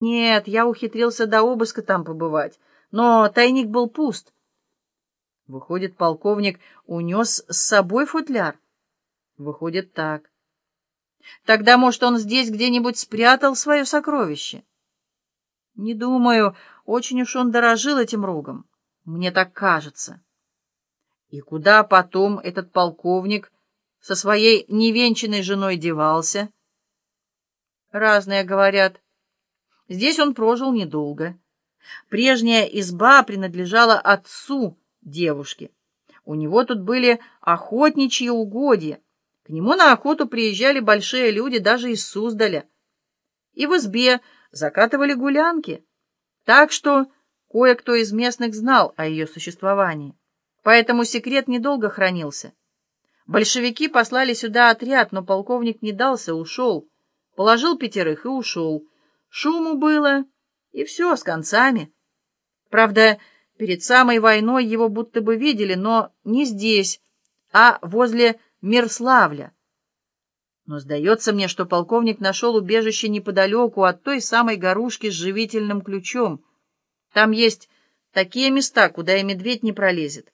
Нет, я ухитрился до обыска там побывать, но тайник был пуст. Выходит, полковник унес с собой футляр? Выходит, так. Тогда, может, он здесь где-нибудь спрятал свое сокровище? Не думаю, очень уж он дорожил этим рогом. Мне так кажется. И куда потом этот полковник со своей невенчанной женой девался? Разные говорят. Здесь он прожил недолго. Прежняя изба принадлежала отцу девушки. У него тут были охотничьи угодья. К нему на охоту приезжали большие люди даже из Суздаля. И в избе закатывали гулянки. Так что кое-кто из местных знал о ее существовании. Поэтому секрет недолго хранился. Большевики послали сюда отряд, но полковник не дался, ушел. Положил пятерых и ушел. Шуму было, и все, с концами. Правда, перед самой войной его будто бы видели, но не здесь, а возле Мирславля. Но сдается мне, что полковник нашел убежище неподалеку от той самой горушки с живительным ключом. Там есть такие места, куда и медведь не пролезет.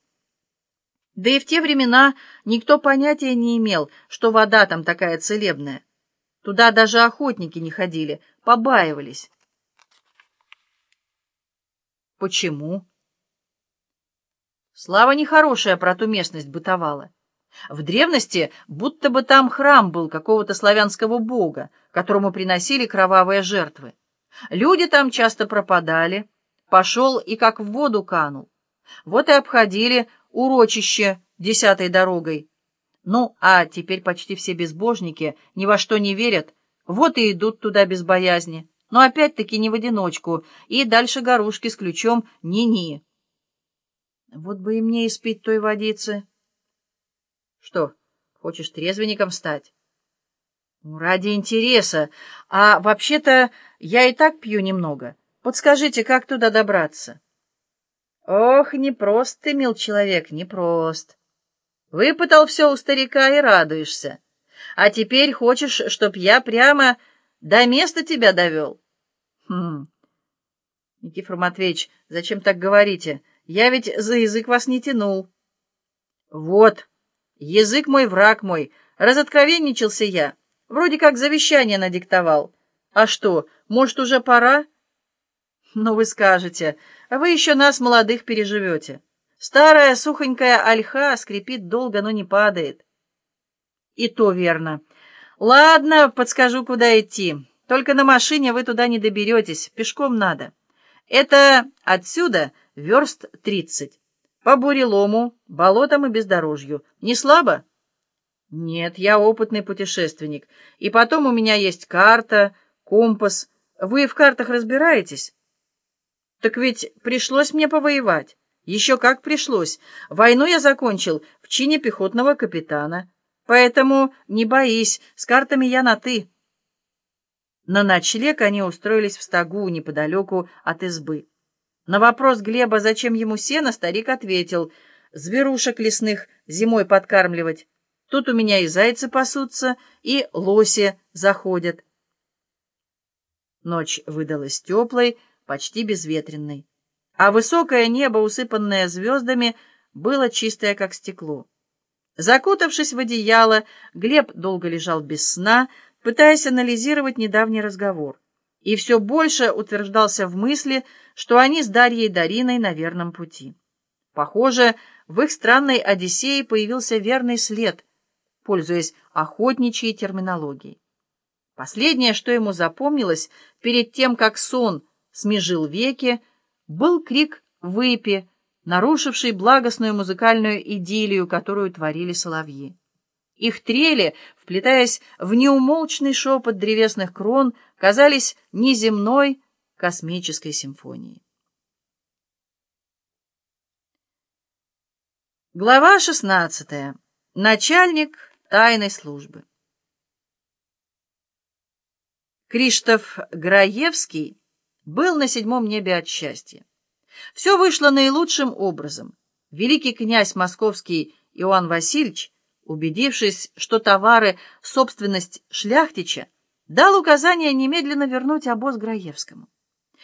Да и в те времена никто понятия не имел, что вода там такая целебная. Туда даже охотники не ходили, побаивались. Почему? Слава нехорошая про ту местность бытовала. В древности будто бы там храм был какого-то славянского бога, которому приносили кровавые жертвы. Люди там часто пропадали, пошел и как в воду канул. Вот и обходили урочище десятой дорогой. Ну, а теперь почти все безбожники ни во что не верят, вот и идут туда без боязни. Но опять-таки не в одиночку, и дальше горушки с ключом ни-ни. Вот бы и мне испить той водицы. Что, хочешь трезвенником стать? Ну, ради интереса. А вообще-то я и так пью немного. Подскажите, как туда добраться? Ох, непрост ты, мил человек, непрост. Выпытал все у старика и радуешься. А теперь хочешь, чтоб я прямо до места тебя довел? Хм. Никифор Матвеевич, зачем так говорите? Я ведь за язык вас не тянул. Вот, язык мой, враг мой, разоткровенничался я. Вроде как завещание надиктовал. А что, может, уже пора? Ну, вы скажете, вы еще нас, молодых, переживете. Старая сухонькая ольха скрипит долго, но не падает. И то верно. Ладно, подскажу, куда идти. Только на машине вы туда не доберетесь, пешком надо. Это отсюда верст тридцать. По бурелому, болотам и бездорожью. Не слабо? Нет, я опытный путешественник. И потом у меня есть карта, компас. Вы в картах разбираетесь? Так ведь пришлось мне повоевать. Еще как пришлось. Войну я закончил в чине пехотного капитана. Поэтому не боись, с картами я на «ты». На ночлег они устроились в стогу неподалеку от избы. На вопрос Глеба, зачем ему сено, старик ответил, «Зверушек лесных зимой подкармливать. Тут у меня и зайцы пасутся, и лоси заходят». Ночь выдалась теплой, почти безветренной а высокое небо, усыпанное звездами, было чистое, как стекло. Закутавшись в одеяло, Глеб долго лежал без сна, пытаясь анализировать недавний разговор, и все больше утверждался в мысли, что они с Дарьей Дариной на верном пути. Похоже, в их странной Одиссее появился верный след, пользуясь охотничьей терминологией. Последнее, что ему запомнилось перед тем, как сон смежил веки, был крик «Выпи!», нарушивший благостную музыкальную идиллию, которую творили соловьи. Их трели, вплетаясь в неумолчный шепот древесных крон, казались неземной космической симфонией. Глава 16. Начальник тайной службы. Криштоф Граевский был на седьмом небе от счастья. Все вышло наилучшим образом. Великий князь московский Иоанн Васильевич, убедившись, что товары — собственность шляхтича, дал указание немедленно вернуть обоз Граевскому.